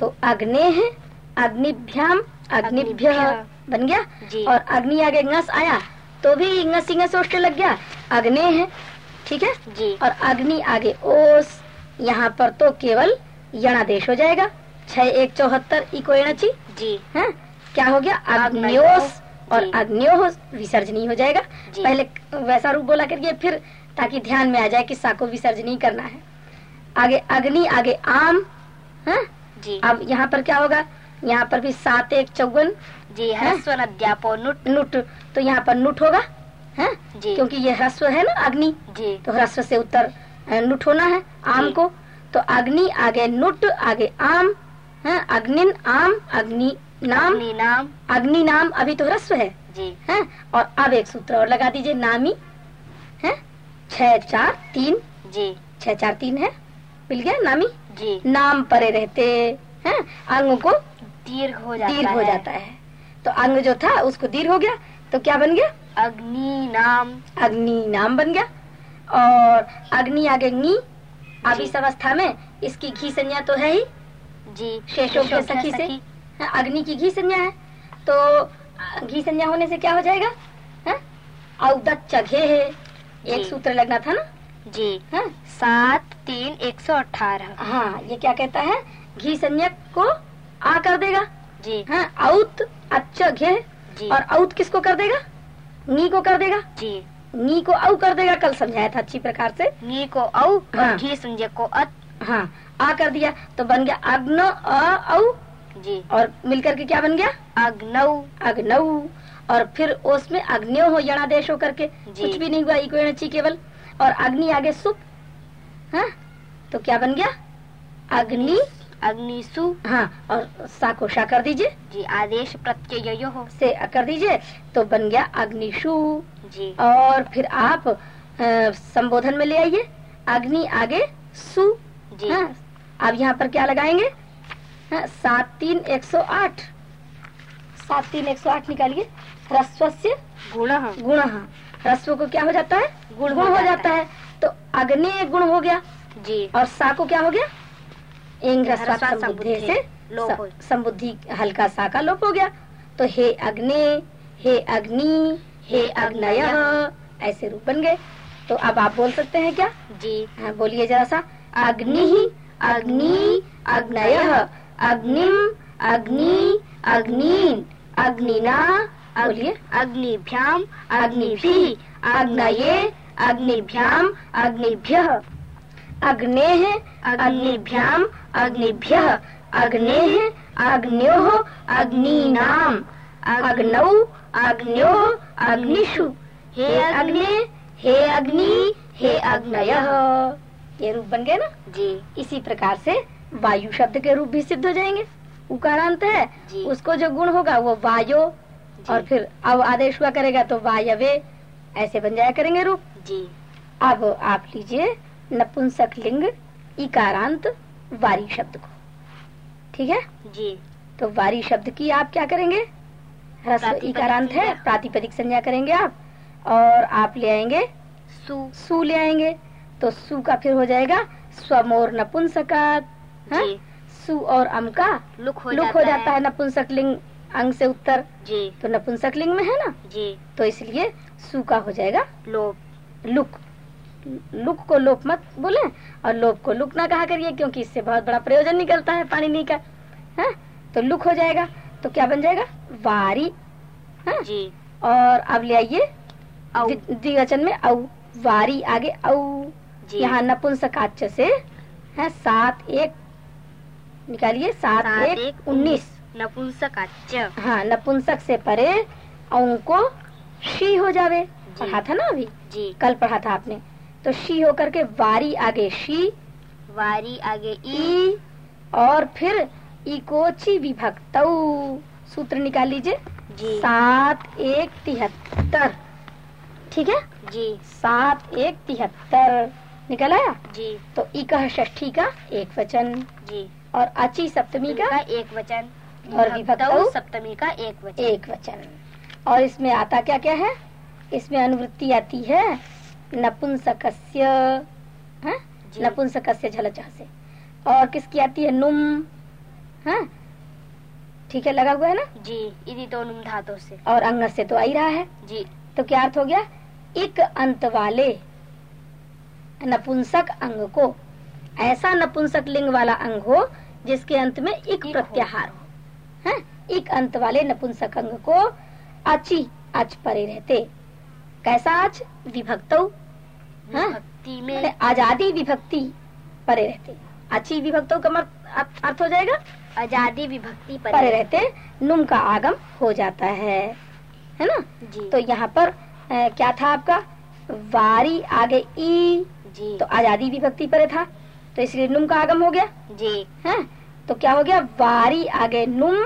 तो अग्ने है अग्निभ्याम अग्निभ्य बन गया? और अग्नि आगे ngस आया तो भी ngस ngस ओष्ट लग गया। अग्ने है ठीक है? जी। और अग्नि आगे ओस यहाँ पर तो केवल यणादेश हो जाएगा। छह एक चौहत्तर इको एणची जी। है? क्या हो गया? अग्नयोस, और। अग्नियो विसर्जनी हो जाएगा। पहले वैसा रूप बोला करिए फिर ताकि ध्यान में आ जाए कि सा को विसर्जनी करना है। आगे अग्नि आगे आम है? जी। अब यहाँ पर क्या होगा? यहाँ पर भी सात एक चौवन। जी? ह्रस्व नद्यापो नुट। नुट। तो यहाँ पर नुट होगा? है? जी। क्योंकि ये ह्रस्व है ना अग्नि। जी। तो ह्रस्व से उत्तर नुट होना है आम को। तो अग्नि आगे नुट आगे आम। है? अग्निन आम अग्नि नाम। अग्नि नाम। अग्नि नाम अभी तो ह्रस्व है। जी। है? और अब एक सूत्र और लगा दीजिए नामी। है? छह चार तीन। जी। छह चार तीन है। मिल गया नामी? जी। नाम परे रहते हैं? अंग को दीर्घ हो जाता दीर्घ हो जाता है। तो अंग जो था उसको दीर्घ हो गया तो क्या बन गया? अग्नि नाम। अग्नि नाम बन गया। और अग्नि आगे नी अब इस अवस्था में इसकी घी संज्ञा तो है ही। जी। शेषों के सखी से। हाँ, अग्नि की घी संज्ञा है। तो घी संज्ञा होने से क्या हो जाएगा? हाँ? औदत चघे है। एक सूत्र लगना था ना? जी। हाँ? सात तीन एक सौ अठारह। हाँ ये क्या कहता है? घी संज्ञा को आ कर देगा। जी। हाँ औत अच्छा घे। जी। और औत किसको कर देगा? नी को कर देगा। जी। नी को औ कर देगा कल समझाया था अच्छी प्रकार से। नी को औ हाँ। घी संजय को अत। हाँ आ कर दिया तो बन गया अग्न अ औ। जी। और मिलकर के क्या बन गया? अग्नौ। अग्नऊ और फिर उसमें अग्नियो हो यणादेश हो करके जी। कुछ भी नहीं हुआ इको केवल। और अग्नि आगे सुप हाँ? तो क्या बन गया? अग्नि? अग्निसु हाँ और सा को शा कर दीजिए। जी आदेश प्रत्यय हो। से कर दीजिए तो बन गया अग्निशु जी। और फिर आप अ, संबोधन में ले आइए। अग्नि आगे सु। जी। हाँ, अब यहाँ पर क्या लगाएँगे? हाँ, सात तीन एक सौ आठ। सात तीन एक सौ आठ निकालिए। रस्व से गुण। गुण। रस्व को क्या हो जाता है? गुण गुण हो जाता है। तो अग्नि एक गुण हो गया। जी। और सा को क्या हो गया? से संबुद्धि हल्का सा का लोप हो गया। तो हे अग्नि हे अग्नि हे अग्नय ऐसे रूप बन गए। तो अब आप बोल सकते हैं क्या? जी। हाँ बोलिए जरा सा। अग्नि अग्नि अग्नय अग्निम अग्नि अग्नि अग्निना बोलिए। अग्निभ्याम अग्निभि अग्नये अग्निभ्याम अग्निभ्य। अग्ने अग्निभ्याम अग्निभ्य। अग्ने अग्न्यो अग्निनाम। अग्नौ अग्न्यो अग्निषु। हे अग्ने हे अग्नि हे अग्नय। ये रूप बन गए ना? जी। इसी प्रकार से वायु शब्द के रूप भी सिद्ध हो जाएँगे। उकारांत है। उसको जो गुण होगा वो वायो और फिर अब आदेश हुआ करेगा तो वायवे। ऐसे बन जाया करेंगे रूप। जी। अब आप लीजिए नपुंसक लिंग इकारांत वारी शब्द को। ठीक है? जी। तो वारी शब्द की आप क्या करेंगे? ह्रस्व इकारांत है। प्रातिपदिक संज्ञा करेंगे आप और आप ले आएँगे सु। सु ले आएँगे तो सु का फिर हो जाएगा स्वमोर नपुंसकात हाँ? सु और अम का लुक हो लुक जाता हो जाता है, है नपुंसक लिंग अंग से उत्तर। जी। तो नपुंसक लिंग में है ना? जी। तो इसलिए सु का हो जाएगा लोप। लुक लुक को लोप मत बोले और लोप को लुक ना कहा करिए क्योंकि इससे बहुत बड़ा प्रयोजन निकलता है पानी पाणिनि का है? तो लुक हो जाएगा। तो क्या बन जाएगा? वारी। है? जी। और अब ले आइए। द्विवचन में औ वारी आगे औ। यहाँ नपुंसकाच से है सात एक निकालिए सात, सात एक, एक उन्नीस। नपुंसकाच हाँ नपुंसक से परे औ को शी हो जावे। पढ़ा था ना अभी? जी। कल पढ़ा था आपने। तो शी होकर के वारी आगे शी वारी आगे ई। और फिर इकोची विभक्त सूत्र निकाल लीजिए। जी। सात एक तिहत्तर। ठीक है? जी। सात एक तिहत्तर। निकल आया? जी। तो इकह षष्ठी का एक वचन। जी। और अची सप्तमी का का एक वचन। और विभक्त सप्तमी का एक वचन। एक वचन। और इसमें आता क्या क्या है? इसमें अनुवृत्ति आती है नपुंसकस्य हैं? नपुंसकस्य झलचा से और किसकी आती है? नुम हाँ? ठीक है लगा हुआ है ना? जी इति तो नुम धातु से। और अंग से तो आ ही रहा है। जी। तो क्या अर्थ हो गया? एक अंत वाले नपुंसक अंग को ऐसा नपुंसक लिंग वाला अंग हो जिसके अंत में एक एक प्रत्याहार हो। है? एक अंत वाले नपुंसक अंग को अची अच परे रहते। कैसा आज? विभक्तौ? हाँ? भक्ति माने में आज़ादी विभक्ति परे रहते। अच्छी विभक्तौ का अर्थ हो जाएगा? आज़ादी विभक्ति पर परे रहते। नुम का आगम हो जाता है। है ना? जी। तो यहाँ पर अ, क्या था आपका? वारी आगे ई। जी। तो आज़ादी विभक्ति परे था तो इसलिए नुम का आगम हो गया। जी। है? तो क्या हो गया? वारी आगे नुम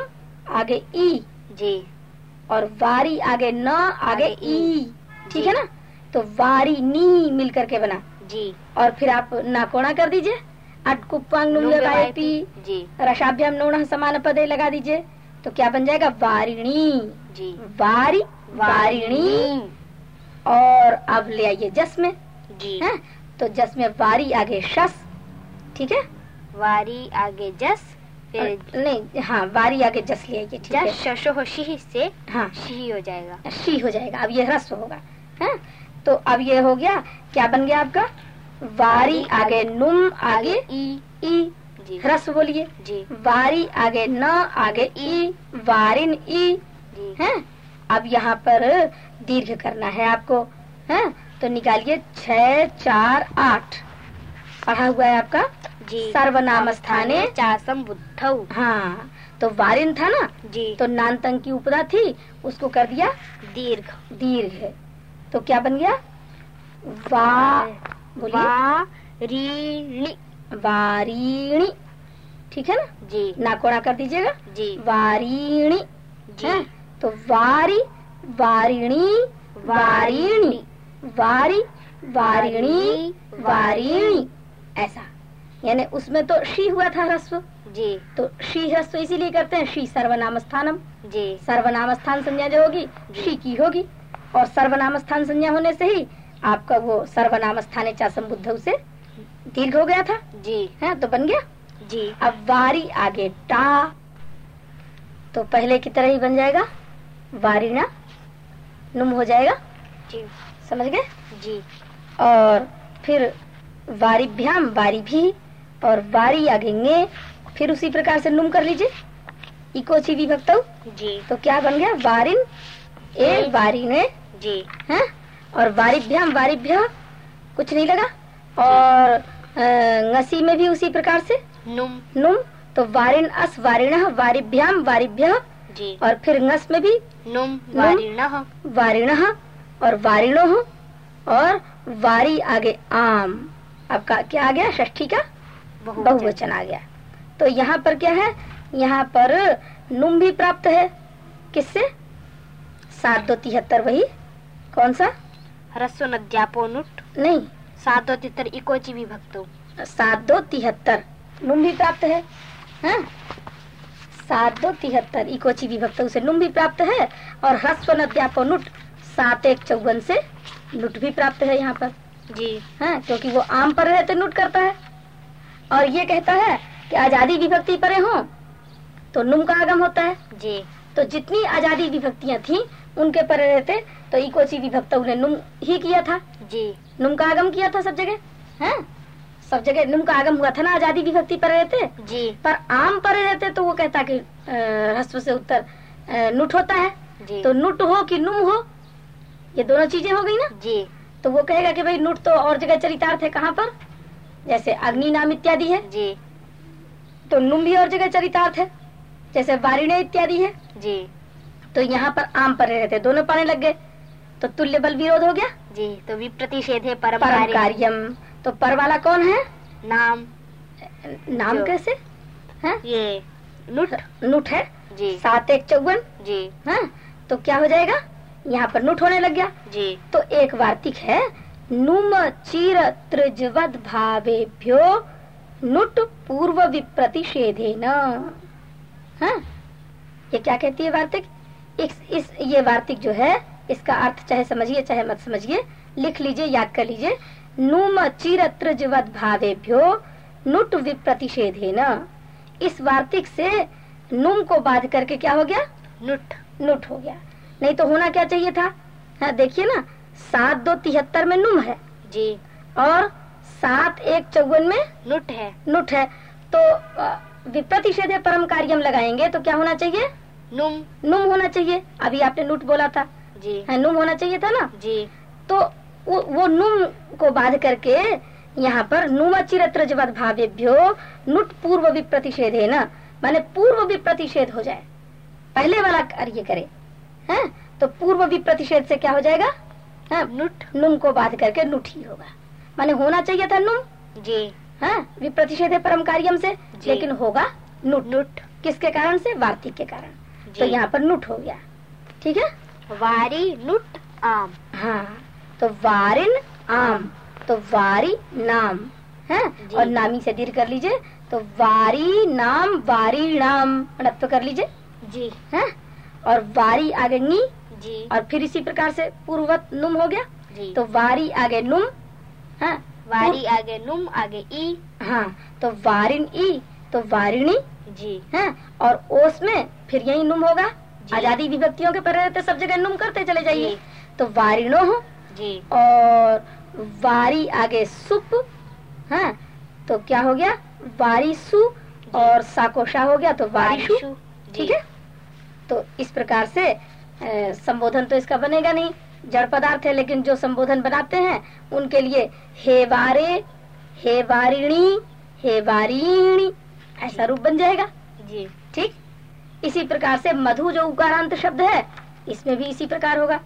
आगे ई। जी। और वारी आगे न आगे आगे ई। ठीक है ना? तो वारी नी मिल करके बना। जी। और फिर आप नाकोणा कर दीजिए। अटकुपांग लगाए पी जी। रसाभ्याम नोण समान पदे लगा दीजिए। तो क्या बन जाएगा? वारिणी जी। वारी वारिणी और अब ले आइए जस में जी। है? तो जस में वारी आगे शस। ठीक है? वारी आगे जस फिर नहीं हाँ वारी आगे जस ले आइए। ठीक है? शशो शिह से हाँ। शी हो जाएगा। शी हो जाएगा। अब ये ह्रस्व होगा। है? तो अब ये हो गया क्या बन गया आपका? वारी आगे नुम आगे ई। ई। ह्रस्व बोलिए। जी। वारी आगे न आगे ई। वारिन ई। है? अब यहाँ पर दीर्घ करना है आपको। है? तो निकालिए छ चार आठ। पढ़ा हुआ है आपका? जी। सर्वनाम स्थाने चासम बुद्धौ। हाँ। तो वारिन था ना? जी। तो नानतंग की उपदा थी उसको कर दिया? दीर्घ। दीर्घ। तो क्या बन गया? वा बोलिए। वारीणि। ठीक है ना? जी। नाकोड़ा कर दीजिएगा। जी। वारीणी। है? तो वारी वारिणी वारिणी। वारी वारिणी वारिणी। ऐसा। यानी उसमें तो शी हुआ था ह्रस्व। जी। तो शी ह्रस्व इसीलिए करते हैं शी सर्वनाम स्थानम जी। सर्वनाम स्थान संज्ञा जो। होगी शी की होगी। और सर्वनाम स्थान संज्ञा होने से ही आपका वो सर्वनाम स्थान चा संबुद्ध से दीर्घ हो गया था। जी। है तो बन गया? जी। अब वारी आगे टा। तो पहले की तरह ही बन जाएगा। वारिना नुम हो जाएगा। जी। समझ गए? जी। और फिर वारिभ्याम वारी भी और वारी आगे फिर उसी प्रकार से नुम कर लीजिए। इको ची विभक्त। जी। तो क्या बन गया? वारिन ए वारी ने जी। है? और वारिभ्याम वारिभ्य कुछ नहीं लगा? और ngसी में भी उसी प्रकार से? नुम। नुम? तो वारिन अस वारिण वारिभ्याम वारिभ्य। जी। और फिर ngस में भी? नुम वारिणः। वारिण और वारिणो और वारी आगे आम। आपका क्या आ गया? षष्ठी का? बहुवचन आ गया। तो यहाँ पर क्या है? यहाँ पर नुम भी प्राप्त है। किससे? सात दो तिहत्तर वही? कौन सा? ह्रस्व नद्यापो नुट नहीं। सातो तितर इकोची विभक्तो सात दो तिहत्तर नुम भी प्राप्त है? हाँ? सात दो तिहत्तर इकोची विभक्त से नुम भी प्राप्त है और ह्रस्व नद्यापो नुट सात एक चौवन से नुट भी प्राप्त है यहाँ पर। जी। हाँ क्योंकि वो आम पर रहते नुट करता है। और ये कहता है कि आज़ादी विभक्ति परे हो तो नुम का आगम होता है। जी। तो जितनी आज़ादी विभक्तियाँ थी उनके पर रहते तो इकोची विभक्त ने नुम ही किया था। जी। नुम का आगम किया था सब जगह? है। सब जगह नुम का आगम हुआ था ना आज़ादी विभक्ति पर रहते? जी। पर आम पर रहते तो वो कहता कि ह्रस्व से उत्तर नुट होता है। जी। तो नुट हो कि नुम हो? ये दोनों चीज़ें हो गई ना? जी। तो वो कहेगा कि भाई नुट तो और जगह चरितार्थ है कहाँ पर? जैसे अग्नि नाम इत्यादि है। जी। तो नुम भी और जगह चरितार्थ है। जैसे वारिणे इत्यादि है। जी। तो यहाँ पर आम पर रहते दोनों पाने लग गए। तो तुल्य बल विरोध हो गया? जी तो विप्रतिषेधे परम परम कार्य। कार्यम। तो पर वाला कौन है? नाम। नाम कैसे? है? ये नुट। नुट है? जी। सात एक चौवन? जी। है? तो क्या हो जाएगा? यहाँ पर नुट होने लग गया। जी। तो एक वार्तिक है। नुम चीर त्रिजवद भावेभ्यो नुट पूर्व विप्रतिषेधे न हाँ? ये क्या कहती है वार्तिक? इस, इस ये वार्तिक जो है इसका अर्थ चाहे समझिए चाहे मत समझिए लिख लीजिए याद कर लीजिए। नुम चिर त्रिजवद भावेभ्यो नुट विप्रतिषेधे न इस वार्तिक से नुम को बाध करके क्या हो गया? नुट। नुट हो गया। नहीं तो होना क्या चाहिए था? हाँ देखिए ना सात दो तिहत्तर में नुम है। जी। और सात एक चौवन में नुट है। नुट है। तो विप्रतिषेध परम कार्यम लगाएँगे तो क्या होना चाहिए? नुम। नुम होना चाहिए। अभी आपने नुट बोला था। जी। हाँ, नुम होना चाहिए था ना? जी। तो वो, वो नुम को बाध करके यहाँ पर नुम चिरत्रजवत भावेभ्यो नुट पूर्व विप्रतिषेध है ना? माने पूर्व भी प्रतिषेध हो जाए। पहले वाला कार्य करे। है? तो पूर्व भी प्रतिषेध से क्या हो जाएगा? हाँ, नुट। नुम को बाध करके नुट ही होगा। माने होना चाहिए था नुम? जी। हाँ? विप्रतिषेध है परम कार्यम से? लेकिन होगा नुट। नुट। किसके कारण से? वार्तिक के कारण। तो यहाँ पर नुट हो गया। ठीक है? वारी नुट आम। हाँ। तो वारिन आम तो वारी नाम। है? और नामी से दीर्घ कर लीजिए। तो वारी नाम वारी नाम। णत्व कर लीजिए। जी। है? और वारी आगे नी। जी। और फिर इसी प्रकार से पूर्ववत नुम हो गया। जी। तो वारी आगे नुम। है? वारी आगे नुम आगे ई। हाँ। तो वारिन ई तो वारिणी। जी। है? और ओस में फिर यही नुम होगा। आज़ादी विभक्तियों के पर रहते सब जगह नुम करते चले जाइए। तो वारिणो हो जी। और वारी आगे सुप हाँ तो क्या हो गया? वारिसु और साकोशा हो गया तो वारिशु वारिशु ठीक है? तो इस प्रकार से संबोधन तो इसका बनेगा नहीं। जड़ पदार्थ है लेकिन जो संबोधन बनाते हैं उनके लिए हे वारे हे वारिणी हे वारिणी ऐसा रूप बन जाएगा। जी। इसी प्रकार से मधु जो उकारांत शब्द है इसमें भी इसी प्रकार होगा।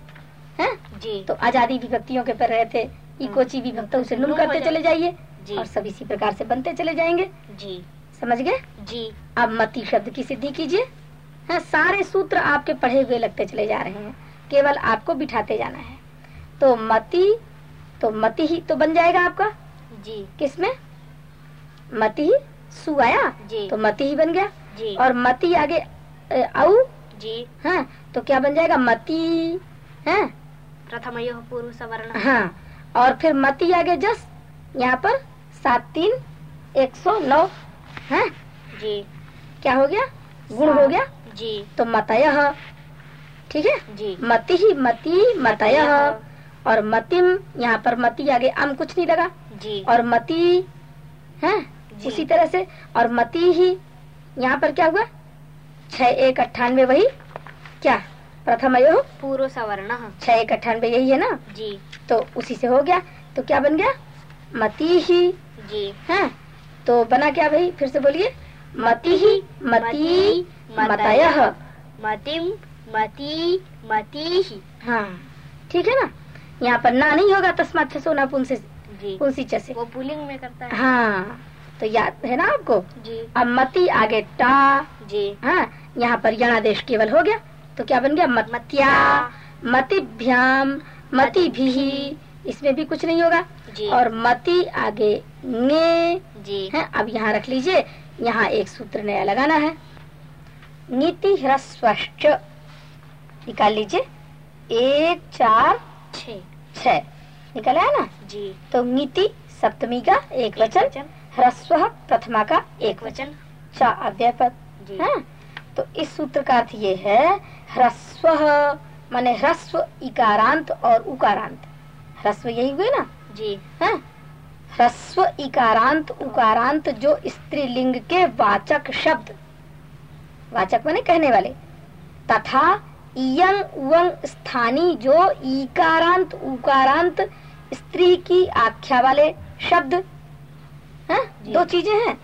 है? जी। तो आज़ादी विभक्तियों के पर रहे थे इकोची विभक्त उसे नुम करते चले जाइए और सब इसी प्रकार से बनते चले जाएँगे। जी। समझ गए? जी। अब मति शब्द की सिद्धि कीजिए। हाँ सारे सूत्र आपके पढ़े हुए लगते चले जा रहे हैं। केवल आपको बिठाते जाना है। तो मति तो मति ही तो बन जाएगा आपका। जी। किसमें मति ही सु आया? जी। तो मति ही बन गया। जी। और मति आगे औ जी। हाँ तो क्या बन जाएगा? मति है? प्रथम पूर्व सवर्ण। हाँ और फिर मति आगे जस यहाँ पर सात तीन एक सौ नौ है? जी। क्या हो गया? गुण हो गया? जी। तो मतय। ठीक है? जी। मति ही मति मतय। और मतिम यहाँ पर मति आगे अम कुछ नहीं लगा। जी। और मति है। उसी तरह से और मति ही यहाँ पर क्या हुआ? छह एक अट्ठानवे वही? क्या? प्रथम अयो पूर्व सवर्ण छह एक अट्ठानवे यही है ना? जी। तो उसी से हो गया। तो क्या बन गया? मति ही जी। है? तो बना क्या भाई? फिर से बोलिए। मति ही मति मतय। मतिम मति मति ही। हाँ ठीक है ना? यहाँ पर ना नहीं होगा तस्मात सोना पुंसे जी। पुंसी से। वो पुलिंग में करता है। हाँ। तो याद है ना आपको? जी। अब मति आगे टा। जी। हाँ? यहाँ पर यणादेश केवल हो गया। तो क्या बन गया? मत्या मतिभ्याम मति भी इसमें भी कुछ नहीं होगा। और मति आगे गे जी। है। अब यहाँ रख लीजिए। यहाँ एक सूत्र नया लगाना है। नीति ह्रस्वश्च निकाल लीजिए। एक चार छः छ निकला है ना? जी। तो नीति सप्तमी का एक वचन ह्रस्व प्रथमा का एक वचन। चा अव्यय पद। जी। है। तो इस सूत्र का अर्थ ये है ह्रस्व माने ह्रस्व इकारांत और उकारांत। ह्रस्व यही हुए ना? जी। है? ह्रस्व इकारांत उकारांत जो स्त्रीलिंग के वाचक शब्द वाचक माने कहने वाले। तथा इयंग उवंग स्थानी जो इकारांत उकारांत स्त्री की आख्या वाले शब्द। हैं। दो चीज़ें हैं।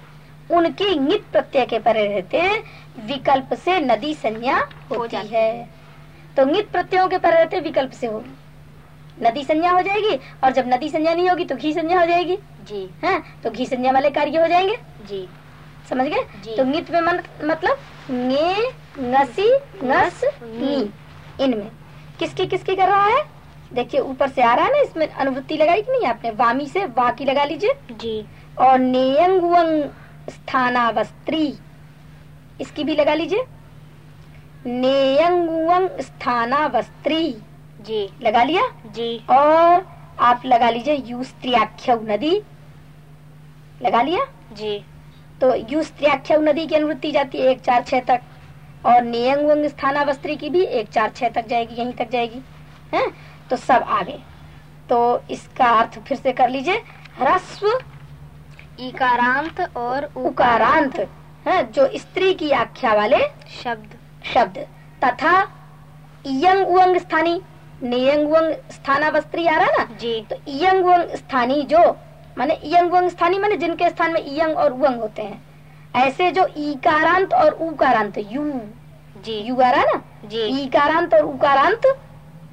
उनके नित प्रत्यय के परे रहते हैं। विकल्प से नदी संज्ञा हो होती जाती है। तो नित प्रत्ययों के परे रहते विकल्प से होगी। नदी संज्ञा हो जाएगी और जब नदी संज्ञा नहीं होगी तो घी संज्ञा हो जाएगी। जी। है? तो घी संज्ञा वाले कार्य हो जाएँगे। जी। समझ गए? तो नित में मन, मतलब गे ngसी ngस नी इनमें। किसकी किसकी कर रहा है? देखिए ऊपर से आ रहा है ना इसमें अनुवृत्ति लगाई कि नहीं आपने? वामी से वा की लगा लीजिए। जी। और नेयंग स्थानावस्त्री इसकी भी लगा लीजिए। नेयंग स्थानावस्त्री जी। लगा लिया? जी। और आप लगा लीजिए यू स्त्रियाख्य नदी। लगा लिया? जी। तो यू स्त्रियाख्या नदी की अनुवृत्ति जाती है एक चार छह तक। और नियंग वंग स्थानावस्त्री की भी एक चार छह तक जाएगी यहीं तक जाएगी। है? तो सब आगे। तो इसका अर्थ फिर से कर लीजिए। ह्रस्व इकारांत और उकारांत है जो स्त्री की आख्या वाले शब्द। शब्द तथा इयंग उंग स्थानी नियंग वंग स्थानावस्त्री आ रहा ना? जी। तो इयंग वंग स्थानी जो माने इयंग वंग स्थानी माने जिनके स्थान में इयंग और उंग होते हैं। ऐसे जो इकारांत और उकारांत यू। जी। यू आ रहा ना? जी। इकारांत और उकारांत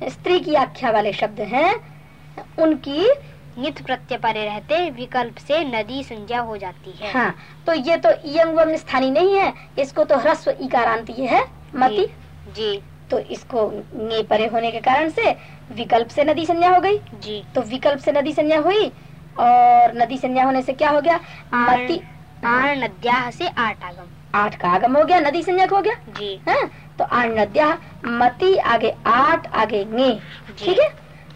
स्त्री की आख्या वाले शब्द हैं। उनकी नित प्रत्यय परे रहते विकल्प से नदी संज्ञा हो जाती है। हाँ तो ये तो इयंग वंग स्थानी नहीं है इसको तो ह्रस्व इकारांत ये है मति। जी। तो इसको ने परे होने के कारण से विकल्प से नदी संज्ञा हो गई। जी। तो विकल्प से नदी संज्ञा हुई और नदी संज्ञा होने से क्या हो गया? मति। आण नद्या से आठ आगम। आठ का आगम हो गया नदी संज्ञक हो गया? जी। है तो आण नद्या मति आगे आठ आगे जी। ठीक है?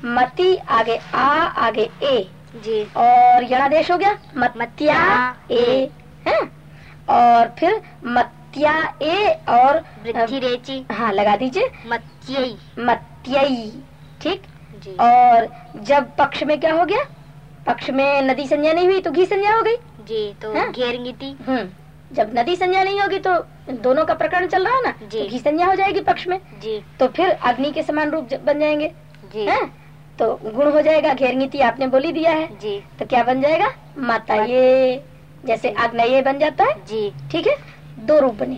मति आगे आ आगे ए। जी। और यणादेश हो गया? मत मत्या ए। है? और फिर मत्या ए और रेची। हाँ लगा दीजिए। मत्यई मत्यई ठीक? जी। और जब पक्ष में क्या हो गया? पक्ष में नदी संज्ञा नहीं हुई तो घी संज्ञा हो गई। जी तो हाँ? घेरंगिति हम्म। जब नदी संज्ञा नहीं होगी तो दोनों का प्रकरण चल रहा है ना? जी। तो घी संज्ञा हो जाएगी पक्ष में। जी। तो फिर अग्नि के समान रूप बन जाएँगे। जी। हैं? तो गुण हो जाएगा घेरनीति आपने बोली दिया है। जी। तो क्या बन जाएगा? माता ये जैसे आग्नेय बन जाता है। जी। ठीक है? दो रूप बने।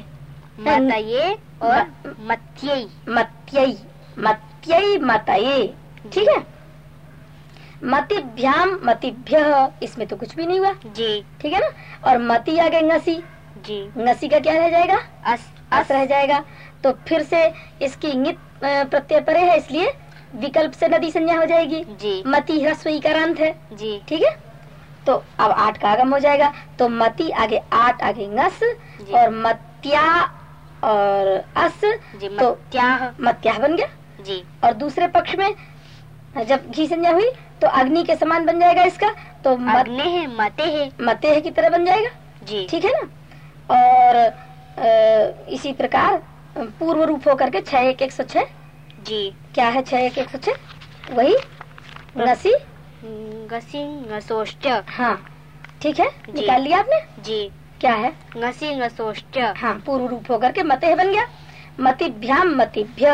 मतये और म- मत्यई मत्यई मत्यई मतये। ठीक है? मतिभ्याम मतिभ्य। इसमें तो कुछ भी नहीं हुआ। जी। ठीक है ना? और मति आगे नसी। जी। नसी का क्या रह जाएगा? अस अस रह जाएगा। तो फिर से इसकी इंगित प्रत्यय परे है इसलिए विकल्प से नदी संज्ञा हो जाएगी। जी। मति ह्रस्व इकारांत है। जी। ठीक है? तो अब आठ का आगम हो जाएगा। तो मती आगे आठ आगे जी। और मत्या और अस। जी तो मत्याह मत्या बन गया। जी। और दूसरे पक्ष में जब घी संज्ञा हुई तो अग्नि के समान बन जाएगा इसका। तो मत, अग्ने है मते है। मते है की तरह बन जाएगा। जी। ठीक है ना? और इसी प्रकार पूर्व रूप होकर के छह एक एक सौ छह। जी। क्या है छह एक एक सौ छह? वही? नसी गसी ngसोष्ट हाँ। ठीक है? निकाल लिया आपने? जी। क्या है? ngसी ngसोष्ट हाँ पूर्व रूप होकर के मते बन गया। मतिभ्याम मतिभ्य।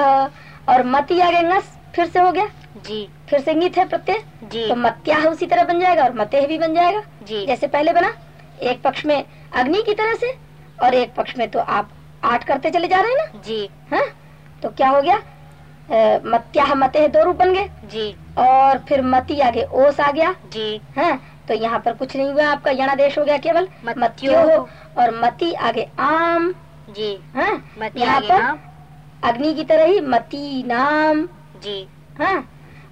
और मति आगे ngस फिर से हो गया। जी। फिर से इंगित है प्रत्यय। जी। तो मत्या उसी तरह बन जाएगा और मते भी बन जाएगा। जी। जैसे पहले बना एक पक्ष में अग्नि की तरह से और एक पक्ष में तो आप आठ करते चले जा रहे हैं ना? जी। हाँ? तो क्या हो गया? मत्या मते है दो रूप बन गए। जी। और फिर मति आगे ओस आ गया। जी। है तो यहाँ पर कुछ नहीं हुआ आपका यणादेश हो गया केवल। मत्यो। हो और मती आगे आम। जी। है यहाँ पर अग्नि की तरह ही मति नाम। जी। है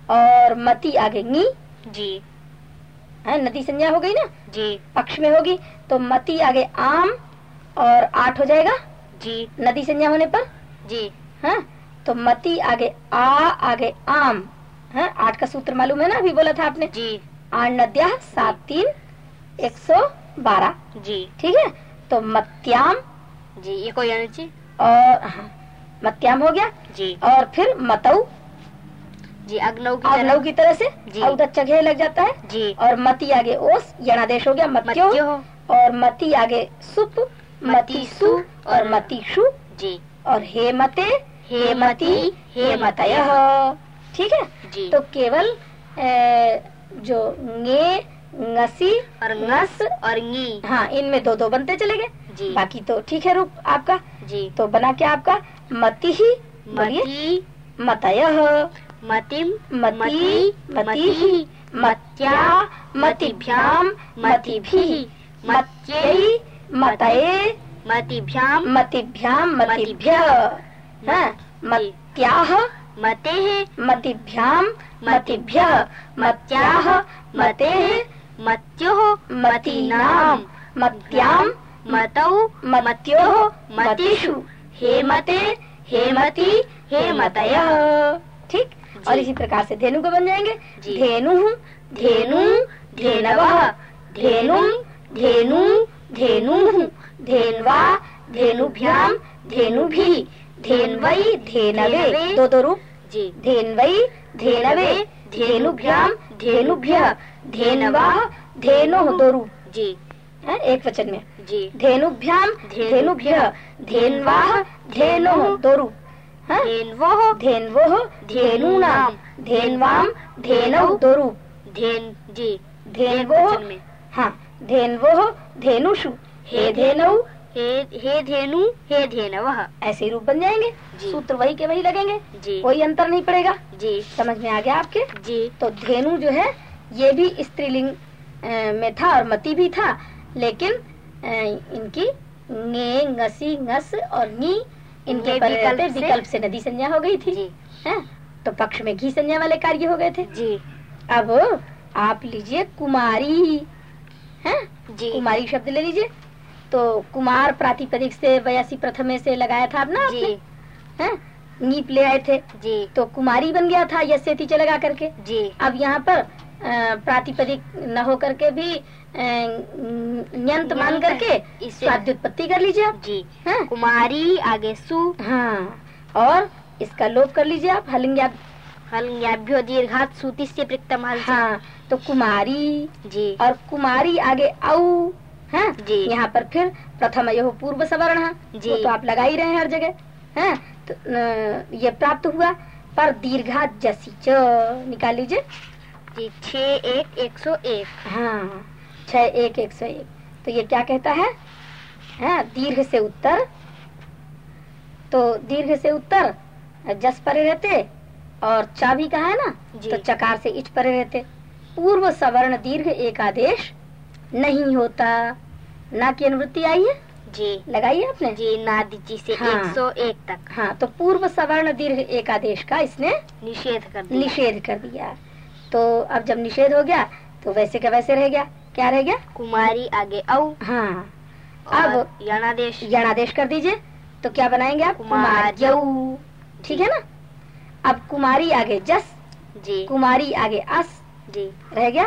और मती आगे नी। जी। है नदी संज्ञा हो गई ना? जी। पक्ष में होगी तो मती आगे आम और आठ हो जाएगा। जी। नदी संज्ञा होने पर। जी। है तो मति आगे आ आगे आम। है आठ का सूत्र मालूम है ना? अभी बोला था आपने? जी। आठ नद्या सात तीन एक सौ बारह। जी। ठीक है? तो मत्याम। जी ये कोई अनुची और हाँ, मत्याम हो गया। जी। और फिर मतऊ। जी अग्नऊ की तरह की तरह से जी। औदच्च घे लग जाता है। जी। और मति आगे ओस यणादेश हो गया मत्यो। मत्यो। और मति आगे सुप मति सु और मति शु। जी। और हे मते हे मति हे मतय ठीक है? जी। तो केवल अ, जो गे ngसी और ngस और नी हाँ इनमें दो दो बनते चले गए। बाकी तो ठीक है रूप आपका। जी। तो बना क्या आपका? मति ही। मति। मतय। मतिम। मति मति मत्या मतिभ्याम मतिभिः। मत्यै मतये। मतिभ्याम। मतिभ्याम मतिभ्य। हाँ, मत्याः मते मतिभ्याम मतिभ्य मत्याः मतेः मत्यो मतीनाम मत्याम मतौ मत्योः मतिषु हे मते हे मति हे मतय। ठीक? और इसी प्रकार से धेनु को बन जाएँगे। धेनु धेनु धेनव धेनु धेनु धेनु धेनवा धेनुभ्याम धेनुभि धेनवई धेनवे। दो दो रूप जी धेनवई धेनवे। धेनुभ्याम धेनुभ्य धेनवा धेनो दो रूप जी। है एक वचन में। जी। धेनुभ्याम धेनुभ्य धेनवा धेनो दो रूप है धेन्वो धेनवो धेनूनाम धेनवाम धेनौ दो रूप धेन जी धेनवो हाँ धेनवो धेनुषु। हे धेनौ हे हे धेनु हे धेनवः। ऐसे रूप बन जाएँगे। सूत्र वही के वही लगेंगे। जी। कोई अंतर नहीं पड़ेगा। जी। समझ में आ गया आपके? जी। तो धेनु जो है ये भी स्त्रीलिंग में था और मती भी था लेकिन इनकी ङे ngसी ngस और नी इनके विकल्प से- विकल्प से नदी संज्ञा हो गई थी। जी। है? तो पक्ष में घी संज्ञा वाले कार्य हो गए थे। जी। अब आप लीजिए कुमारी। है? जी। कुमारी शब्द ले लीजिए। तो कुमार प्रातिपदिक से बयासी प्रथमे से लगाया था आपने जी। हैं? नीप ले आए थे। जी। तो कुमारी बन गया था यस्य तीचे लगा करके। जी। अब यहाँ पर प्रातिपदिक न हो करके भी न्यंत मान करके स्वाद्युत्पत्ति कर लीजिए आप। जी। हैं? कुमारी आगे सु। हाँ। और इसका लोप कर लीजिए आप हलिंग्या हलन्याभ्यो दीर्घात सूति से से। हाँ तो कुमारी जी। और कुमारी आगे औ। है? जी। यहाँ पर फिर प्रथम यह पूर्व सवर्ण है जी। तो आप लगा ही रहे हैं हर जगह है? तो अ, ये प्राप्त हुआ पर दीर्घा जसी च निकाल लीजिए। जी छः एक एक सौ एक। हाँ छह एक एक सौ एक। तो ये क्या कहता है? हाँ दीर्घ से उत्तर। तो दीर्घ से उत्तर जस परे रहते और चाबी कहा है ना? जी। तो चकार से इच परे रहते। पूर्व सवर्ण दीर्घ एक आदेश नहीं होता। ना की अनुवृत्ति आई है? जी। लगाई है आपने? जी नादिची से हाँ। एक सौ एक तक। हाँ तो पूर्व सवर्ण दीर्घ एक आदेश का इसने निषेध कर दिया। निषेध कर दिया। तो अब जब निषेध हो गया तो वैसे का वैसे रह गया। क्या रह गया? कुमारी आगे औ हाँ। अब यणादेश। यणादेश कर दीजिए। तो क्या बनाएँगे आप? कुमार ठीक है ना? अब कुमारी आगे जस जी। कुमारी आगे अस जी। रह गया।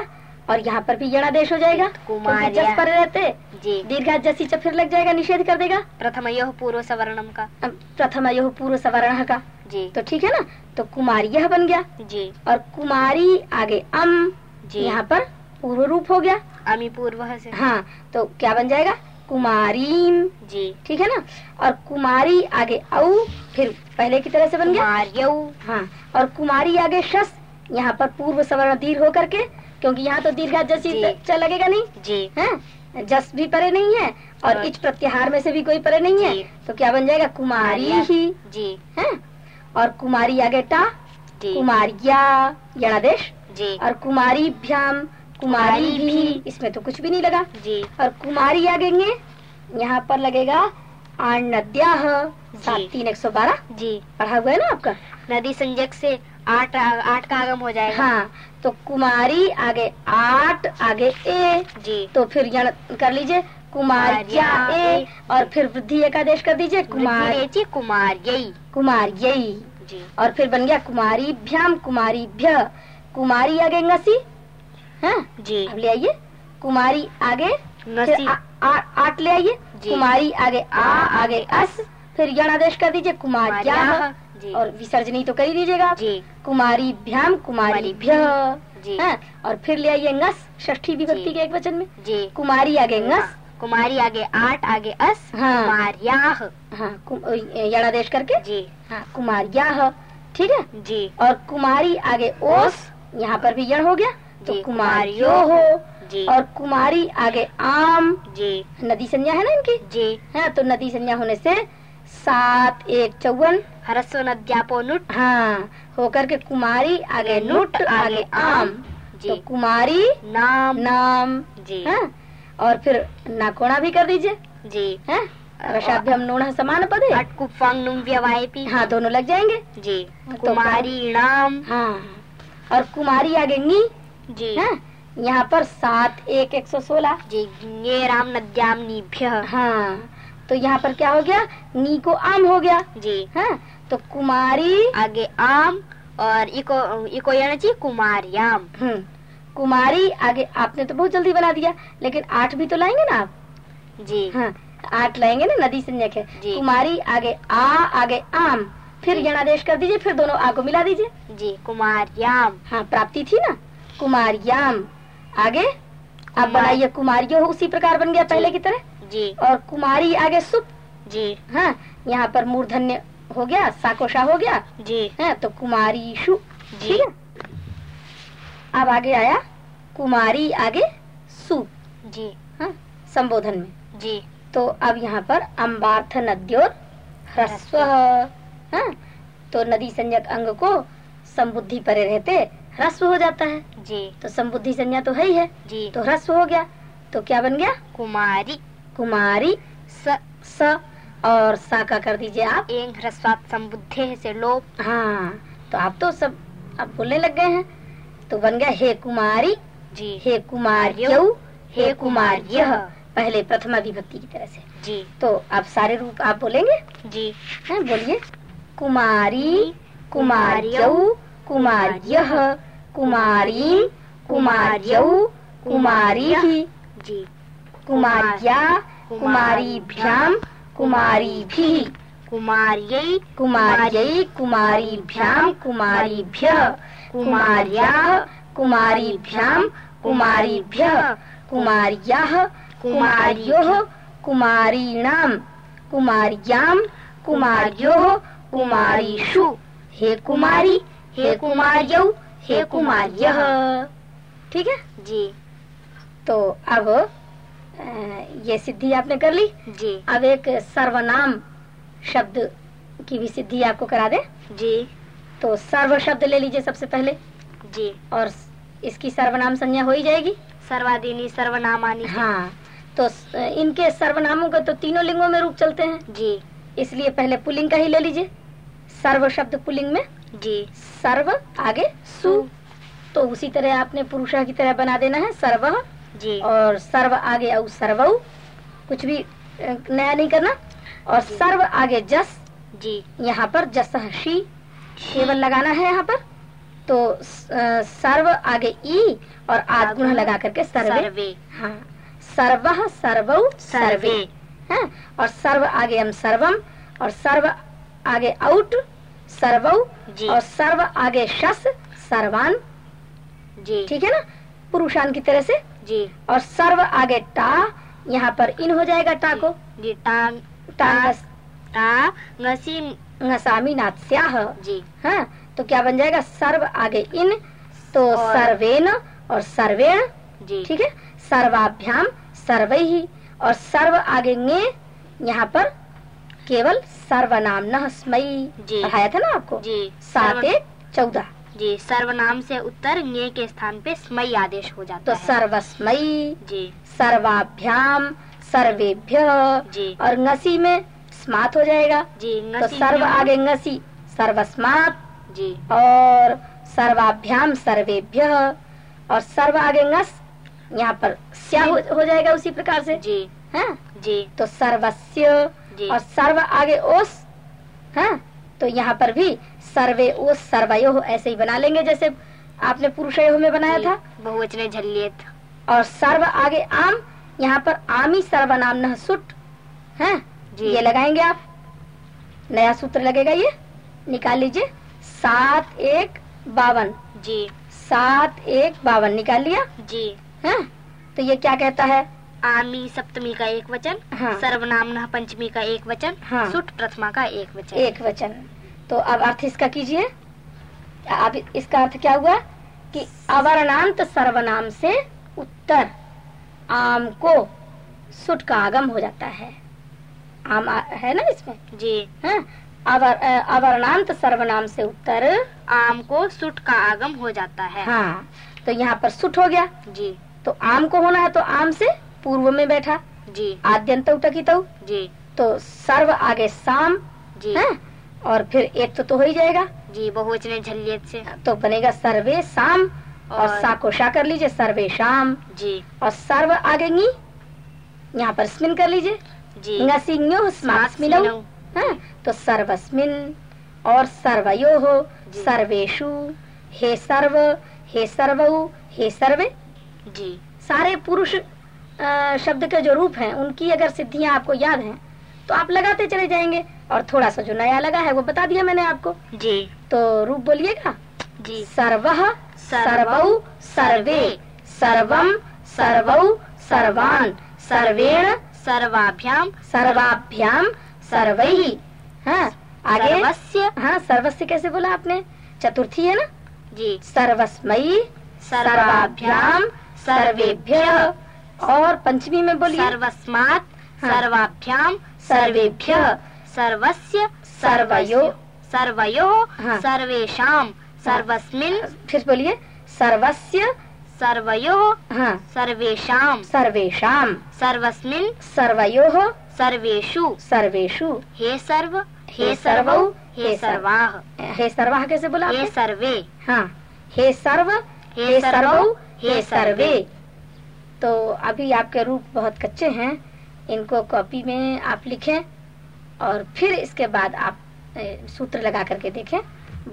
और यहाँ पर भी यणादेश हो जाएगा। कुमार जस पर रहते जी। दीर्घा जसी च फिर लग जाएगा निषेध कर देगा। प्रथम यह पूर्व सवर्णम का। प्रथम यो पूर्व सवर्ण का। जी। तो ठीक है ना? तो कुमारी यह बन गया। जी। और कुमारी आगे अम जी। यहाँ पर पूर्व रूप हो गया। अमी पूर्व से। हाँ तो क्या बन जाएगा? कुमारीम। जी। ठीक है ना? और कुमारी आगे औ फिर पहले की तरह से बन गया। हाँ और कुमारी आगे शस यहाँ पर पूर्व सवर्ण दीर्घ होकर के क्योंकि यहाँ तो दीर्घा जसी। लगेगा नहीं। जी। है? जस भी परे नहीं है और इच प्रत्याहार में से भी कोई परे नहीं है। तो क्या बन जाएगा? कुमारी ही। जी। है? और कुमारी आगे टा। कुमारिया यणादेश जी। और कुमारी भ्याम। कुमारी भी। इसमें तो कुछ भी नहीं लगा। जी। और कुमारी आगेंगे यहाँ पर लगेगा सात जी। तीन एक सौ बारह। जी। पढ़ा हुआ है ना आपका? नदी संजक से आठ आठ का आगम हो जाएगा। हाँ तो कुमारी आगे आठ आगे ए। जी। तो फिर यण कर लीजिए कुमारिया कुमारिया ए और फिर वृद्धि एकादेश कर दीजिए कुमार कुमार कुमार्यई कुमारियई जी। और फिर बन गया कुमारी भ्याम कुमारी भ्य कुमारी आगे ngसी हाँ? जी। अब ले आइए। कुमारी आगे नसी। आठ ले आइए। कुमारी आगे आ आगे अस। फिर यणादेश कर दीजिए कुमार्याः, जी और विसर्जनी तो कर ही दीजिएगा कुमारी भ्याम कुमारी भ्य। हाँ, और फिर ले आइए ngस षष्ठी विभक्ति के एक वचन में। जी। कुमारी आगे ngस कुमारी आगे आठ आगे अस हाँ। कुमार्याः हाँ कुम- अ, करके? जी। हाँ कुमारिया ठीक है? जी। और कुमारी आगे ओस यहाँ पर भी यण हो गया तो कुमारियो हो। जी। और कुमारी आगे आम। जी। नदी संज्ञा है ना इनकी? जी। है तो नदी संज्ञा होने से सात एक चौवन। हरस्व नद्यापो नुट। हाँ होकर के कुमारी आगे नुट आगे आम। जी। तो कुमारी नाम। नाम। जी। है और फिर नाकोणा भी कर दीजिए। जी। है रसाभ्यम नूण समान पद। है नुम व्यवायपी। हाँ दोनों लग जाएँगे। जी। तो कुमारी नाम। हाँ और कुमारी आगे नी। जी। है यहाँ पर सात एक एक सौ सोलह। जी ये राम नद्याम नीभ्य हाँ तो यहाँ पर क्या हो गया? नी को आम हो गया। जी। है? तो कुमारी आगे आम और इको इको यानी कुमारियाम। हम्म। कुमारी आगे आपने तो बहुत जल्दी बना दिया लेकिन आठ भी तो लाएँगे ना आप? जी। हाँ आठ लाएँगे ना नदी संज्ञक है। कुमारी आगे आ आगे आम। फिर। यणादेश कर दीजिए फिर दोनों आ को मिला दीजिए। जी कुमार्याम। हाँ प्राप्ति थी ना? कुमारियाम। आगे आप बनाइए कुमारियो उसी प्रकार बन गया पहले की तरह। जी। और कुमारी आगे सुप। जी। हाँ यहाँ पर मूर्धन्य हो गया साकोशा हो गया। जी। है तो कुमारी शु। जी। अब आगे आया कुमारी आगे सु। जी। हाँ संबोधन में। जी। तो अब यहाँ पर अम्बार्थ नद्योर ह्रस्व। हाँ तो नदी संज्ञक अंग को संबुद्धि परे रहते ह्रस्व हो जाता है। जी। तो संबुद्धि संज्ञा तो है ही है। जी। तो ह्रस्व हो गया। तो क्या बन गया? कुमारी। कुमारी स स और सा का कर दीजिए आप। एंग ह्रस्वात संबुद्धे से लोप। हाँ तो आप तो सब अब बोलने लग गए हैं। तो बन गया हे कुमारी जी। हे कुमार्यौ हे कुमार्य। पहले प्रथम विभक्ति की तरह से। जी। तो आप सारे रूप आप बोलेंगे? जी। हैं बोलिए। कुमारी कुमार्यौ कुमार्य कुमारी कुमार्यौ। कुमारी। जी। कुमार्या कुमारीभ्याम कुमारीभिः। कुमार्यै कुमार्यै कुमारीभ्याम कुमारीभ्यः। कुमार्याः कुमारीभ्याम कुमारीभ्यः। कुमार्याः कुमार्योः कुमारीणां। कुमार्यां कुमार्योः कुमारीषु। हे कुमारी हे कुमार्यौ हे कुमार्यः। ठीक है? जी। तो अब ये सिद्धि आपने कर ली? जी। अब एक सर्वनाम शब्द की भी सिद्धि आपको करा दे। जी। तो सर्व शब्द ले लीजिए सबसे पहले। जी। और इसकी सर्वनाम संज्ञा हो ही जाएगी। सर्वादीनी सर्वनामानी। हाँ तो इनके सर्वनामों के तो तीनों लिंगों में रूप चलते हैं। जी। इसलिए पहले पुलिंग का ही ले लीजिए। सर्व शब्द पुलिंग में। जी। सर्व आगे सु। तो उसी तरह आपने पुरुषा की तरह बना देना है। सर्व जी। और सर्व आगे औ सर्व। कुछ भी नया नहीं करना। और सर्व आगे जस। जी। यहाँ पर जस शी। केवल लगाना है यहाँ पर। तो सर्व आगे ई और आदगुण लगा करके सर्वे। सर्वे। हाँ। सर्व सर्व सर्वे। है। और सर्व आगे हम सर्वम और सर्व आगे आउट सर्व और सर्व आगे शस सर्वान। जी। ठीक है ना? पुरुषान की तरह से। जी। और सर्व आगे टा यहाँ पर इन हो जाएगा टा को। जी टांग टा टा नात्स्याह। जी। हाँ तो क्या बन जाएगा? सर्व आगे इन तो और- सर्वेन और सर्वेण। जी। ठीक है? सर्वाभ्याम सर्वै। ही और सर्व आगे गे यहाँ पर केवल सर्वनाम न स्मयी जी। पढ़ाया था ना आपको? जी। सात चौदह। जी सर्वनाम से उत्तर ञ के स्थान पे स्मयी आदेश हो जाता तो है। सर्वस्मयी जी। सर्वाभ्याम सर्वेभ्य जी। और ngसी में स्मात हो जाएगा। जी तो सर्व आगे ngसी सर्वस्मात जी। और सर्वाभ्याम सर्वेभ्य और सर्व आगे ngस यहाँ पर स्या हो, हो जाएगा उसी प्रकार से। जी। हाँ? जी। तो सर्वस्य जी। और सर्व आगे ओस हाँ? तो यहाँ पर भी सर्वे ओस सर्वयो ऐसे ही बना लेंगे जैसे आपने पुरुषयो में बनाया था। बहुवचने झल्लियत और सर्व आगे आम यहाँ पर आमी सर्वनाम न सुट है? जी। ये लगाएँगे आप। नया सूत्र लगेगा ये। निकाल लीजिए। सात एक बावन। जी। सात एक बावन निकाल लिया। जी। है? तो ये क्या कहता है? आमी सप्तमी का एक वचन हाँ। सर्वनाम पंचमी का एक वचन हाँ। सुट प्रथमा का एक वचन। एक वचन। तो अब अर्थ इसका कीजिए। अब इसका अर्थ क्या हुआ? कि अवर्णांत सर्वनाम से उत्तर आम को सुट का आगम हो जाता है। आम आ, है ना इसमें? जी। है। अवर अवर्णांत सर्वनाम से उत्तर आम को सुट का आगम हो जाता है। हाँ। तो यहाँ पर सुट हो गया। जी। तो आम को होना है तो आम से पूर्व में बैठा। जी। आद्यंत जी। तो सर्व आगे साम। जी। है। और फिर एक तो, तो हो ही जाएगा। जी बहुवचने झल्लियत से। तो बनेगा सर्वे शाम और और- सा को शा कर लीजिए सर्वे शाम। जी। और सर्व नी यहाँ पर स्मिन कर लीजिए। जी। ngसिंग्यो स्मास्मिनौ हाँ, तो सर्वस्मिन और सर्वयो हो सर्वेशु हे सर्व हे सर्व हे सर्वे। जी। सारे पुरुष शब्द के जो रूप हैं उनकी अगर सिद्धियाँ आपको याद हैं तो आप लगाते चले जाएँगे। और थोड़ा सा जो नया लगा है वो बता दिया मैंने आपको। जी। तो रूप बोलिएगा? जी। सर्व सर्वौ सर्वे। सर्वम सर्वौ सर्वान। सर्वेण सर्वाभ्याम। सर्वाभ्याम सर्वैः। हाँ आगे? सर्वस्य। हाँ सर्वस्य कैसे बोला आपने? चतुर्थी है ना? जी। सर्वस्मयी सर्वाभ्याम सर्वेभ्य। और पंचमी में बोलिए। सर्वस्मात् हाँ। सर्वाभ्याम सर्वेभ्य सर्वस्य सर्वयो सर्वयोः हाँ। सर्वेषां सर्वस्मिन् फिर बोलिए सर्वस्य सर्वयोः हाँ। सर्वेषां सर्वेषाम सर्वस्मिन् सर्वयोः सर्वेषु सर्वेषु। हे सर्व हे हे सर्वौ, हे हे सर्वाः। हे सर्वाह कैसे बोला हे सर्वे। हाँ। हे सर्व हे सर्व हे सर्वे। तो अभी आपके रूप बहुत कच्चे हैं। इनको कॉपी में आप लिखें और फिर इसके बाद आप सूत्र लगा करके देखें।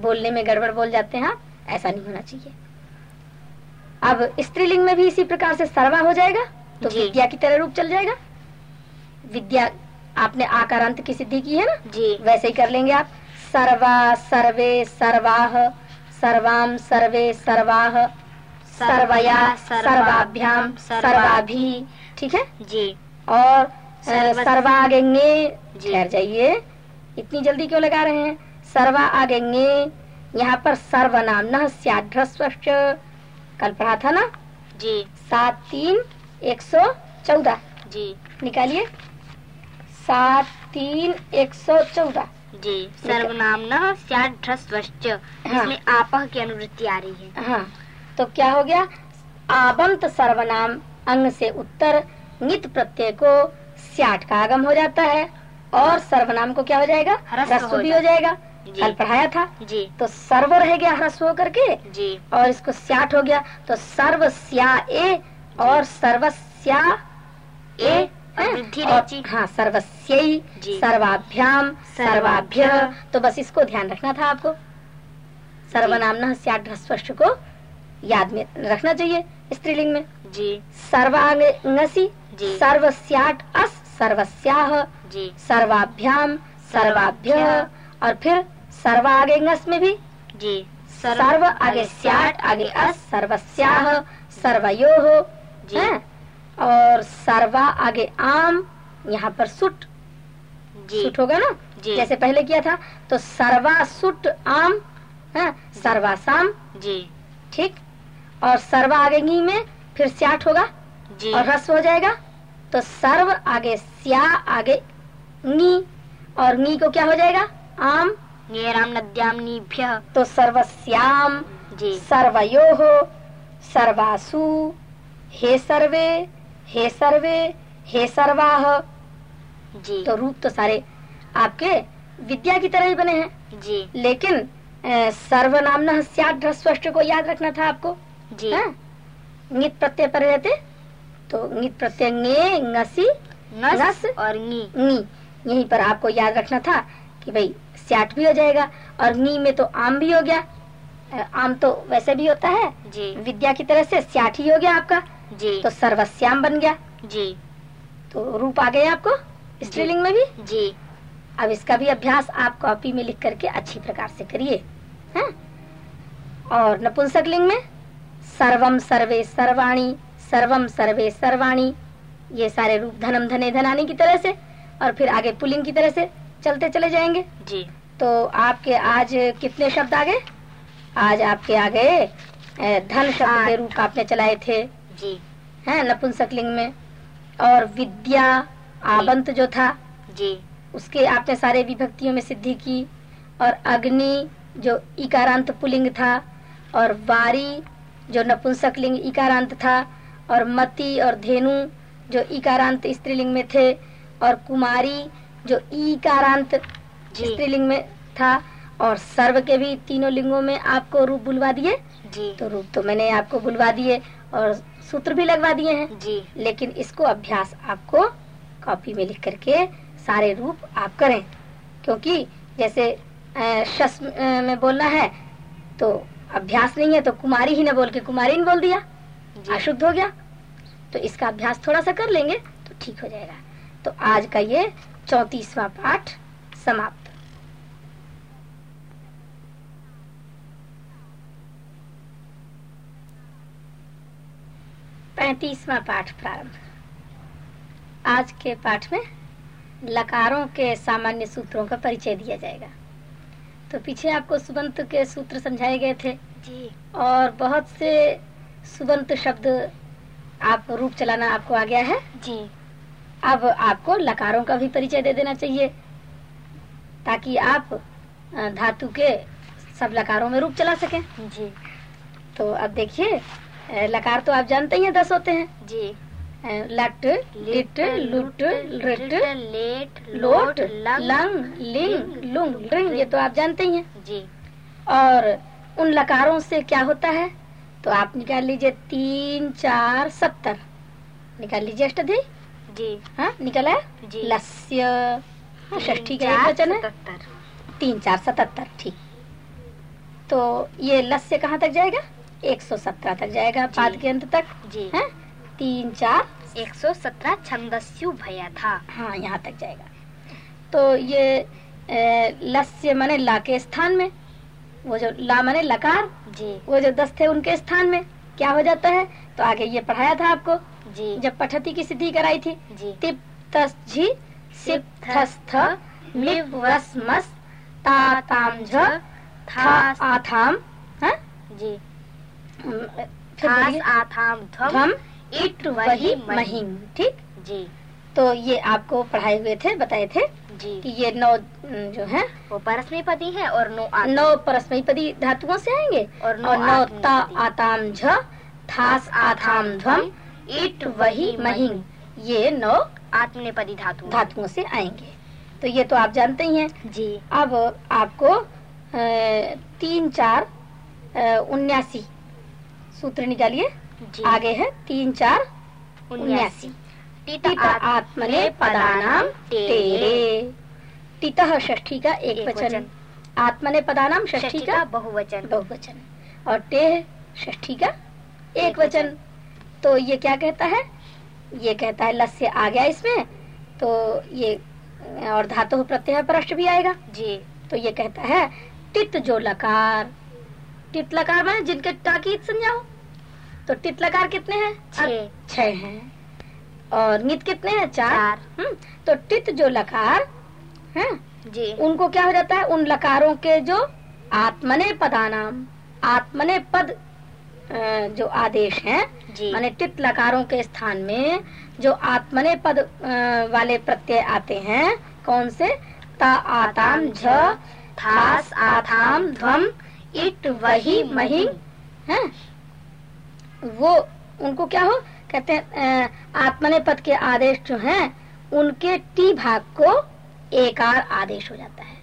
बोलने में गड़बड़ बोल जाते हैं आप ऐसा नहीं होना चाहिए। अब स्त्रीलिंग में भी इसी प्रकार से सर्वा हो जाएगा तो विद्या की तरह रूप चल जाएगा। विद्या आपने आकारांत की सिद्धि की है ना? जी। वैसे ही कर लेंगे आप। सर्वा सर्वे सर्वाह सर्वाम सर्वे सर्वाह सर्वया सर्वाभ्याम सर्वाभी ठीक है? जी। और सर्व- सर्वागेंगे। ठहर जाइए। इतनी जल्दी क्यों लगा रहे हैं? सर्वा आगेंगे यहाँ पर सर्वनाम न स्याढ़स्वश्च कल पढ़ा था ना? जी। सात तीन एक सौ चौदह। जी। निकालिए। सात तीन एक सौ चौदह। जी। सर्वनाम स्याढ़स्वश्च इसमें आपह की अनुवृत्ति आ रही है। हाँ। तो क्या हो गया? आबंत सर्वनाम अंग से उत्तर नित प्रत्यय को स्याट का आगम हो जाता है और सर्वनाम को क्या हो जाएगा? ह्रस्व भी हो जाएगा। कल पढ़ाया था। जी। तो सर्व रह गया ह्रस्व होकर के जी। और इसको स्याट हो गया। तो सर्व स्या ए और सर्वस्या ए। हाँ? सर्वस्यई जी। सर्वाभ्याम सर्वाभ्य। तो बस इसको ध्यान रखना था आपको। सर्वनाम स्याट ह्रस्वश्च को याद में रखना चाहिए स्त्रीलिंग में। जी। सर्वांगसी। सर्वस्याट अस सर्वस्याह सर्वाभ्याम सर्वाभ्य और फिर सर्वागेंगस में भी। जी। सर्व आगे स्याट आगे अस सर्वस्याह सर्वयोः जी। हैं? और सर्वा आगे आम यहाँ पर सुट। जी। सुट होगा ना? जी। जैसे पहले किया था तो सर्वा सुट आम है? सर्वासाम जी। ठीक? और सर्वा आगे में फिर स्याट होगा? जी। और रस हो जाएगा? तो सर्व आगे स्या आगे नी। और नी को क्या हो जाएगा? आम। ङेराम नद्याम नीभ्यः तो सर्वस्याम जी। सर्वयोः सर्वासु। हे सर्वे हे सर्वे हे सर्वाह जी। तो रूप तो सारे आपके विद्या की तरह ही बने हैं। जी। लेकिन सर्वनाम स्याष्ट को याद रखना था आपको? जी। हाँ? नित प्रत्यय पर रहते? तो नित प्रत्यय ङे नस नस और ङी। नी यहीं पर आपको याद रखना था कि भाई स्याट भी हो जाएगा और नी में तो आम भी हो गया। आम तो वैसे भी होता है। जी। विद्या की तरह से स्याट ही हो गया आपका। जी। तो सर्वस्याम बन गया। जी। तो रूप आ गया आपको स्त्रीलिंग में भी? जी। अब इसका भी अभ्यास आप कॉपी में लिख करके अच्छी प्रकार से करिए। और नपुंसक लिंग में? सर्वम सर्वे सर्वाणी सर्वम सर्वे सर्वाणी। ये सारे रूप धनम धने धनानी की तरह से और फिर आगे पुलिंग की तरह से चलते चले जाएँगे। जी। तो आपके आज कितने शब्द आ गए? आज आपके आ गए धन शब्द के रूप आपने चलाए थे। जी। है नपुंसक लिंग में। और विद्या आबंत जो था जी। उसके आपने सारे विभक्तियों में सिद्धि की। और अग्नि जो इकारांत पुलिंग था और वारी जो नपुंसकलिंग इकारांत था और मती और धेनु जो इकारांत स्त्रीलिंग में थे और कुमारी जो इकारांत स्त्रीलिंग में था और सर्व के भी तीनों लिंगों में आपको रूप बुलवा दिए? तो रूप तो मैंने आपको बुलवा दिए और सूत्र भी लगवा दिए हैं। जी। लेकिन इसको अभ्यास आपको कॉपी में लिख करके सारे रूप आप करें। क्योंकि जैसे शस में बोलना है तो अभ्यास नहीं है तो कुमारी ही ने बोल के कुमारी ने बोल दिया। अशुद्ध हो गया। तो इसका अभ्यास थोड़ा सा कर लेंगे तो ठीक हो जाएगा। तो आज का ये चौतीसवा पाठ समाप्त। पैतीसवा पाठ प्रारंभ। आज के पाठ में लकारों के सामान्य सूत्रों का परिचय दिया जाएगा। तो पीछे आपको सुबंत के सूत्र समझाए गए थे। जी। और बहुत से सुबंत शब्द आप रूप चलाना आपको आ गया है? जी। अब आपको लकारों का भी परिचय दे देना चाहिए ताकि आप धातु के सब लकारों में रूप चला सकें। जी। तो अब देखिए लकार तो आप जानते ही हैं दस होते हैं। जी। लट लिट लुट लेट लोट लंग लंग लिंग लुंग लिंग ये तो आप जानते ही हैं। जी। और उन लकारों से क्या होता है? तो आप निकाल लीजिए तीन चार सत्तर। निकाल लीजिए अष्टाध्यायी जी। हाँ निकला है जी। लस्य हाँ, षष्ठी का वचन है? तीन चार सतहत्तर ठीक। तो ये लस्य कहाँ तक जाएगा? एक सौ सत्रह तक जाएगा पाद के अंत तक। जी। है? तीन चार। एक सौ सत्रह छंदस्यु भया था। हाँ यहाँ तक जाएगा। तो ये लस्य माने ला के स्थान में। वो जो ला माने लकार जी। वो जो दस थे उनके स्थान में क्या हो जाता है? तो आगे ये पढ़ाया था आपको जी। जब पठती की सिद्धि कराई थी जी। टिप तस झी सिप ता ताम झ था आथाम हाँ? जी। आथाम धम धम इट वही महिम ठीक? जी। तो ये आपको पढ़ाए हुए थे बताए थे। जी। कि ये नौ जो है वो परस्मय पदी है और नो नौ परस्मयी पदी धातुओं से आएँगे। और नौ और नौ ता आताम झ थास आथाम ध्वम इट वही महिम ये नौ आत्मनेपदी धातु। धातुओं से आएँगे। तो ये तो आप जानते ही हैं। जी। अब आपको तीन चार उन्यासी सूत्र निकालिए। आगे है तीन चार उन्यासी। आत्मने पदानाम तेरे। टितः षष्ठी का एक एक वचन। आत्मने पदानाम षष्ठी का बहुवचन। बहुवचन। और टेह षष्ठी का एक वचन। तो ये क्या कहता है? ये कहता है लस्य आ गया इसमें तो ये और धातु प्रत्यय परष्ट भी आएगा। जी। तो ये कहता है टित जो लकार। टित लकार में जिनके ताकीद समझाओ तो टित लकार कितने हैं। छह हैं। और नित कितने हैं? चार। चार। हम्म, तो टित जो लकार है जी। उनको क्या हो जाता है? उन लकारों के जो आत्मने पदानाम आत्मने पद जो आदेश हैं जी। माने टित लकारों के स्थान में जो आत्मने पद वाले प्रत्यय आते हैं कौन से? ता आताम झ थास आथाम ध्वम इट वही मही। है वो उनको क्या हो? कहते हैं आत्मने पद के आदेश जो हैं उनके टी भाग को एकार आदेश हो जाता है।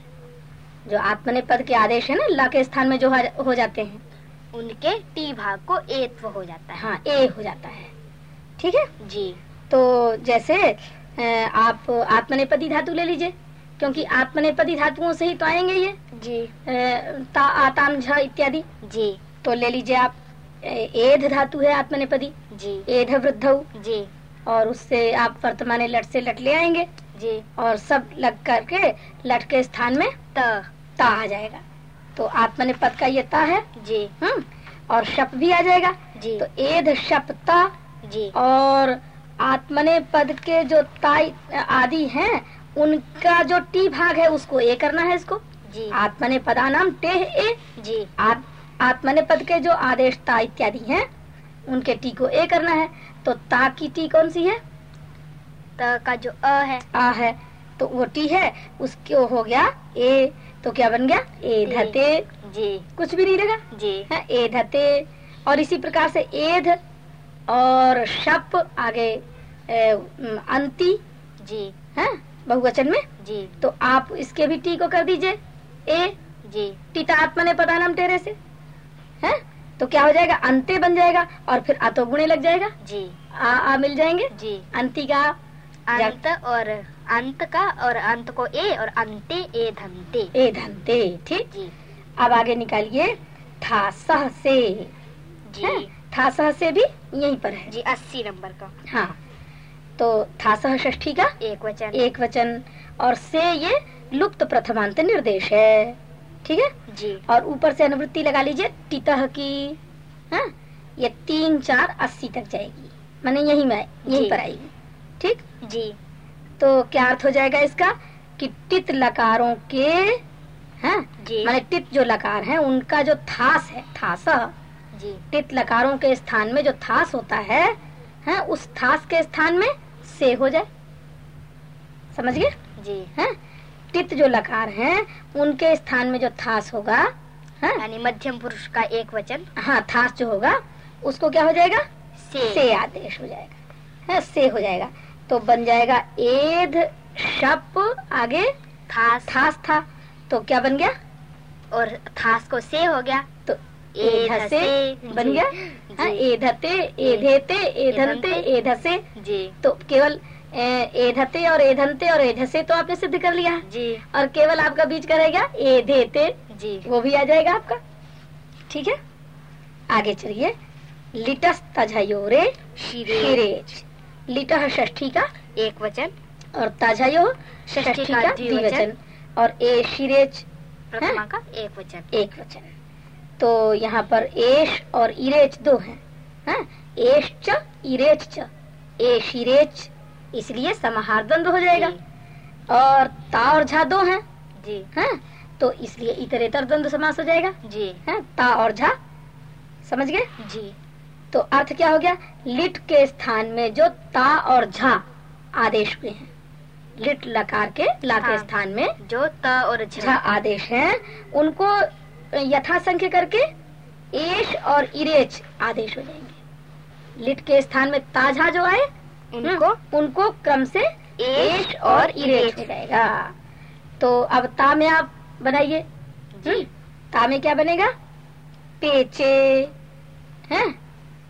जो आत्मने पद के आदेश है ना ला के स्थान में जो हो- जाते हैं उनके टी भाग को एत्व हो जाता है। हाँ ए हो जाता है। ठीक है? जी। तो जैसे आप आत्मनेपदी धातु ले लीजिए क्योंकि आत्मनेपदी धातुओं से ही तो आएँगे ये। जी। ता आताम झ इत्यादि। जी। तो ले लीजिए आप एध धातु है आत्मनेपदी। जी। एध वृद्धौ जी। और उससे आप वर्तमान लट से लट ले आएँगे। जी। और सब लग करके लट के स्थान में त ता आ जाएगा। तो आत्मने पद का ये ता है। जी। हम्म। और शप भी आ जाएगा। जी। तो एध शप ता। जी। और आत्मने पद के जो ताई आदि हैं उनका जो टी भाग है उसको ए करना है इसको। जी। आत्मने पदानाम टेह ए। जी। आत, आत्मने पद के जो आदेश ता इत्यादि हैं उनके टी को ए करना है तो ता की टी कौन सी है? त का जो अ है आ है तो वो टी है उसको हो गया ए तो क्या बन गया? ए धते। जी। कुछ भी नहीं रहेगा? जी। है ए धते। और इसी प्रकार से एध और शप आगे ए, अंति। जी। है बहुवचन में? जी। तो आप इसके भी टी को कर दीजिए ए। जी। टीता आत्मा ने पदानाम टेरे से? है? तो क्या हो जाएगा? अंते बन जाएगा और फिर अतो गुणे लग जाएगा? जी। आ, आ मिल जाएँगे? जी। अंति का? अंत और अंत का और अंत को ए और अंते ए धनते। ए धनते ठीक? जी। अब आगे निकालिए। था सह से जी था सह से भी यहीं पर है। जी अस्सी नंबर का। हाँ। तो था सह षष्ठी का? एक वचन। एक वचन। और से ये लुप्त प्रथमांत निर्देश है। ठीक है? जी। और ऊपर से अनुवृत्ति लगा लीजिए टितह की हाँ ये तीन चार अस्सी तक जाएगी। मैंने यही में यहीं। पर आएगी। ठीक? जी। तो क्या अर्थ हो जाएगा इसका? कि टित लकारों के है जी। माने टित जो लकार है उनका जो थास है थास जी। टित लकारों के स्थान में जो थास होता है हैं उस थास के स्थान में से हो जाए। समझ गए? जी। हैं टित जो लकार हैं उनके स्थान में जो थास होगा हैं? यानी मध्यम पुरुष का एक वचन। हाँ थास जो होगा उसको क्या हो जाएगा? से। से आदेश हो जाएगा। है से हो जाएगा। तो बन जाएगा एध शप आगे थास। थास था। तो क्या बन गया? और थास को से हो गया। तो एध से बन गया। हाँ, एधते एधेते एधनते एधसे जी। तो केवल एधते और एधनते और एधसे तो आपने सिद्ध कर लिया। जी। और केवल आपका बीच का रहेगा एधेते। जी। वो भी आ जाएगा आपका। ठीक है? आगे चलिए। लिटस तझयोरे शिरे शिरेज लिटह षष्ठी का एक वचन। और ताझायो षष्ठी का द्विवचन। और ए शिरेज प्रथमा का एक वचन। एक वचन। तो यहाँ पर एश और इरेच दो हैं हाँ? एश च इरेच च। ए शिरेच इसलिए समाहार द्वंद हो जाएगा। और ता और झा दो हैं। जी। हाँ? तो इसलिए इतरेतर द्वंद्व समास हो जाएगा। जी। हाँ? ता और झा। समझ गए? जी। तो अर्थ क्या हो गया? लिट के स्थान में जो ता और झा आदेश हुए हैं। लिट लकार के ला के हाँ। स्थान में जो त और झा। आदेश हैं उनको यथासंख्य करके एश और इरेच आदेश हो जाएँगे। लिट के स्थान में ताझा जो आए उनको हम्म, उनको क्रम से एश और इरेच हो जाएगा। तो अब ता में आप बनाइए। जी। हम्म, ता में क्या बनेगा? पेचे हैं?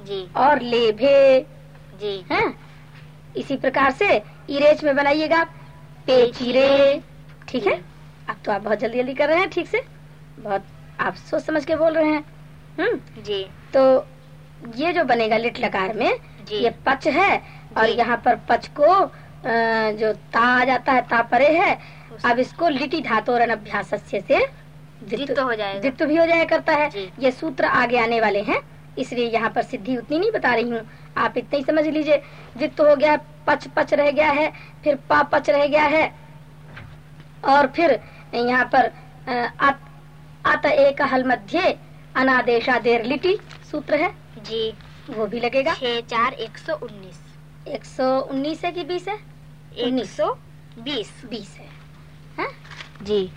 जी। और लेभे जी। हैं? इसी प्रकार से इरेच में बनाइएगा। पेचिरे ठीक है? अब तो आप बहुत जल्दी जल्दी कर रहे हैं ठीक से? बहुत आप सोच समझ के बोल रहे हैं। हम्म। जी। तो ये जो बनेगा लिट लकार में ये पच है और यहाँ पर पच को जो ता आ जाता है ता परे है अब इसको लिटी धातु और अभ्यास से द्वित्व हो जाएगा। भी हो जाया करता है। ये सूत्र आगे आने वाले हैं इसलिए यहाँ पर सिद्धि उतनी नहीं बता रही हूँ। आप इतना ही समझ लीजिए। द्वित्व हो गया पच पच रह गया है फिर पा पच रह गया है और फिर यहाँ पर अत, अत एक हल मध्य अनादेशादेर लिटी सूत्र है। जी। वो भी लगेगा। छह चार एक सौ उन्नीस। एक सौ उन्नीस है कि बीस है एक उन्नीस। सौ बीस बीस है हाँ? जी